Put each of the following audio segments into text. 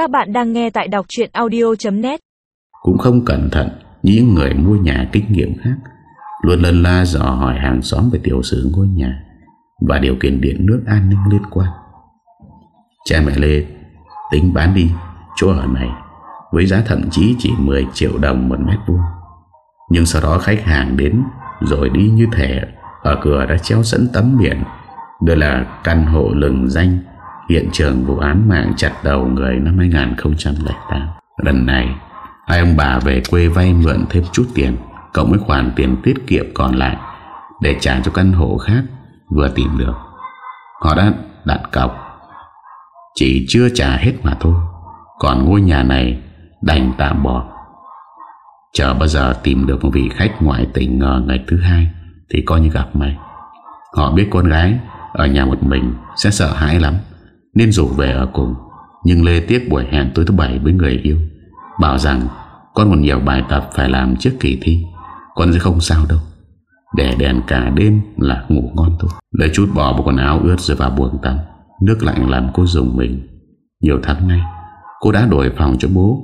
Các bạn đang nghe tại đọc chuyện audio.net Cũng không cẩn thận những người mua nhà kinh nghiệm khác. Luôn lần la dò hỏi hàng xóm về tiểu sử ngôi nhà Và điều kiện điện nước an ninh liên quan. Cha mẹ Lê, tính bán đi chỗ ở này Với giá thậm chí chỉ 10 triệu đồng một mét vuông. Nhưng sau đó khách hàng đến Rồi đi như thể Ở cửa đã treo sẵn tấm biển, Đây là căn hộ lừng danh Hiện trường vụ án mạng chặt đầu người năm 2008 Lần này, Hai ông bà về quê vay mượn thêm chút tiền, Cộng với khoản tiền tiết kiệm còn lại, Để trả cho căn hộ khác Vừa tìm được. Họ đã đặt cọc, Chỉ chưa trả hết mà thôi. Còn ngôi nhà này Đành tạm bỏ. Chờ bao giờ tìm được một vị khách ngoại tỉnh ngờ ngày thứ hai Thì coi như gặp mày. Họ biết con gái Ở nhà một mình sẽ sợ hãi lắm. Nên rủ về ở cùng. Nhưng Lê tiếc buổi hẹn tối thứ bảy với người yêu. Bảo rằng Con còn nhiều bài tập phải làm trước kỳ thi. Con sẽ không sao đâu. Để đèn cả đêm là ngủ ngon thôi. Lấy chút bỏ bộ quần áo ướt rồi vào buồng tắm. Nước lạnh làm cô dùng mình. Nhiều tháng nay, Cô đã đổi phòng cho bố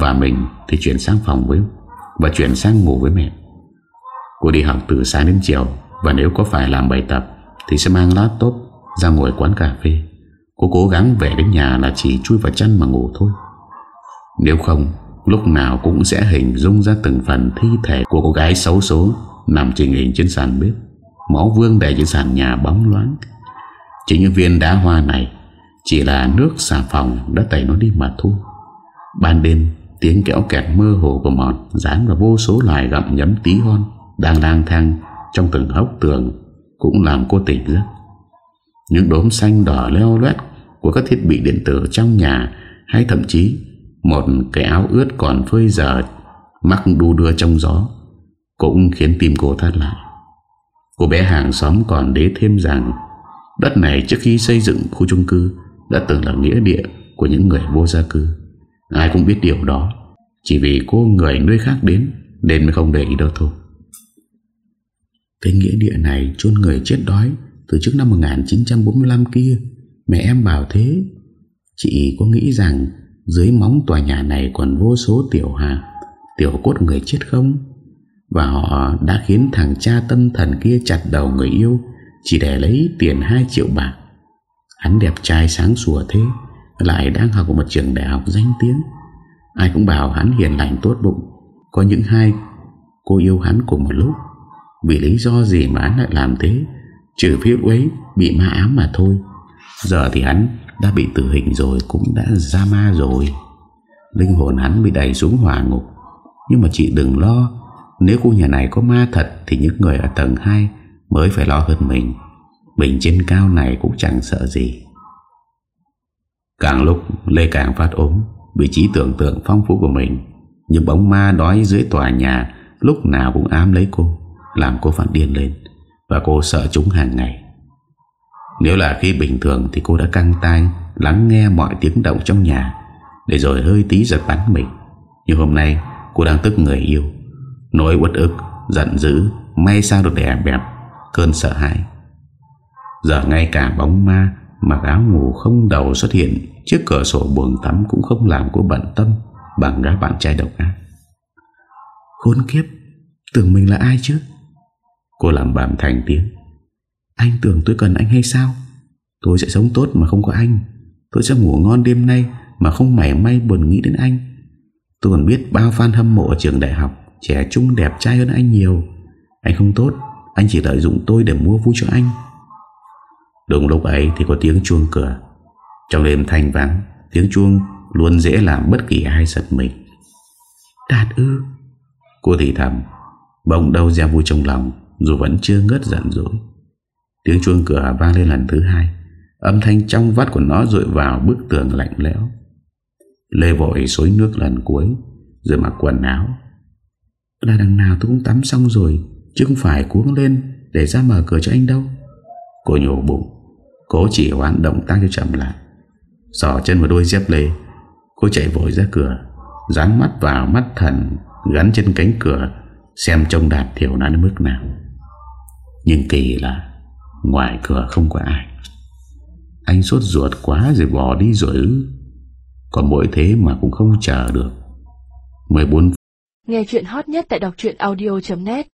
Và mình thì chuyển sang phòng với Và chuyển sang ngủ với mẹ. Cô đi học từ sáng đến chiều Và nếu có phải làm bài tập Thì sẽ mang laptop ra ngồi quán cà phê. Cô cố gắng về đến nhà là chỉ chui vào chăn mà ngủ thôi. Nếu không, Lúc nào cũng sẽ hình dung ra từng phần thi thể của cô gái xấu số Nằm trình hình trên sàn bếp. Máu vương đầy trên sàn nhà bóng loáng. Chỉ những viên đá hoa này Chỉ là nước xà phòng đã tẩy nó đi mà thôi. Ban đêm, Tiếng kéo kẹt mơ hồ của mọt Dán vào vô số loài gặm nhấm tí hon Đang lang thang trong từng hốc tường Cũng làm cô tỉnh giấc. Những đốm xanh đỏ leo loét Của các thiết bị điện tử trong nhà, Hay thậm chí Một cái áo ướt còn phơi giờ Mắc đu đưa trong gió, Cũng khiến tim cô thắt lại. Cô bé hàng xóm còn đế thêm rằng, Đất này trước khi xây dựng khu chung cư Đã từng là nghĩa địa Của những người vô gia cư. Ai cũng biết điều đó, Chỉ vì cô người nơi khác đến Nên mới không để ý đâu thôi. Cái nghĩa địa này chôn người chết đói từ trước năm 1945 kia, Mẹ em bảo thế. Chị có nghĩ rằng Dưới móng tòa nhà này còn vô số tiểu hạ Tiểu cốt người chết không? Và họ đã khiến thằng cha tâm thần kia chặt đầu người yêu, Chỉ để lấy tiền 2 triệu bạc. Hắn đẹp trai sáng sủa thế, Lại đang học ở một trường đại học danh tiếng. Ai cũng bảo hắn hiền lành tốt bụng. Có những hai Cô yêu hắn cùng một lúc. Vì lý do gì mà hắn lại làm thế? Trừ phía ấy bị ma ám mà thôi. Giờ thì hắn đã bị tử hình rồi, Cũng đã ra ma rồi. Linh hồn hắn bị đẩy xuống hỏa ngục. Nhưng mà chị đừng lo, Nếu khu nhà này có ma thật Thì những người ở tầng 2 Mới phải lo hơn mình. Mình trên cao này cũng chẳng sợ gì. Càng lúc Lê càng phát ốm, Vị trí tưởng tượng phong phú của mình Những bóng ma đói dưới tòa nhà, Lúc nào cũng ám lấy cô, Làm cô phát điên lên. Và cô sợ chúng hàng ngày. Nếu là khi bình thường Thì cô đã căng tay Lắng nghe mọi tiếng động trong nhà Để rồi hơi tí giật bắn mình. Nhưng hôm nay cô đang tức người yêu. Nỗi uất ức, giận dữ May sao được đè bẹp Cơn sợ hãi. Giờ ngay cả bóng ma Mặc áo ngủ không đầu xuất hiện Trước cửa sổ buồng tắm cũng không làm cô bận tâm Bằng gái bạn trai độc ác. Khốn kiếp Tưởng mình là ai chứ? Cô làm bàm thành tiếng. Anh tưởng tôi cần anh hay sao? Tôi sẽ sống tốt mà không có anh. Tôi sẽ ngủ ngon đêm nay Mà không mảy may buồn nghĩ đến anh. Tôi còn biết bao fan hâm mộ ở trường đại học Trẻ trung đẹp trai hơn anh nhiều. Anh không tốt Anh chỉ lợi dụng tôi để mua vui cho anh. Đúng lúc ấy thì có tiếng chuông cửa. Trong đêm thanh vắng Tiếng chuông luôn dễ làm bất kỳ ai giật mình. Đạt ư? Cô thì thầm Bỗng đâu ra vui trong lòng dù vẫn chưa ngớt giận dỗi. Tiếng chuông cửa vang lên lần thứ hai. Âm thanh trong vắt của nó rội vào bức tường lạnh lẽo. Lê vội xối nước lần cuối, Rồi mặc quần áo. Là đằng nào tôi cũng tắm xong rồi, Chứ không phải cuống lên Để ra mở cửa cho anh đâu. Cô nhổ bụng, Cố chỉ hoãn động tác cho chậm lại. Sỏ chân vào đôi dép lê, Cô chạy vội ra cửa, Dán mắt vào mắt thần Gắn trên cánh cửa, Xem trông đạt thiểu nó đến mức nào. Nhưng kỳ là Ngoài cửa không có ai. Anh sốt ruột quá rồi bỏ đi rồi ư. Còn mỗi thế mà cũng không chờ được. 14 Nghe chuyện hot nhất tại đọc audio.net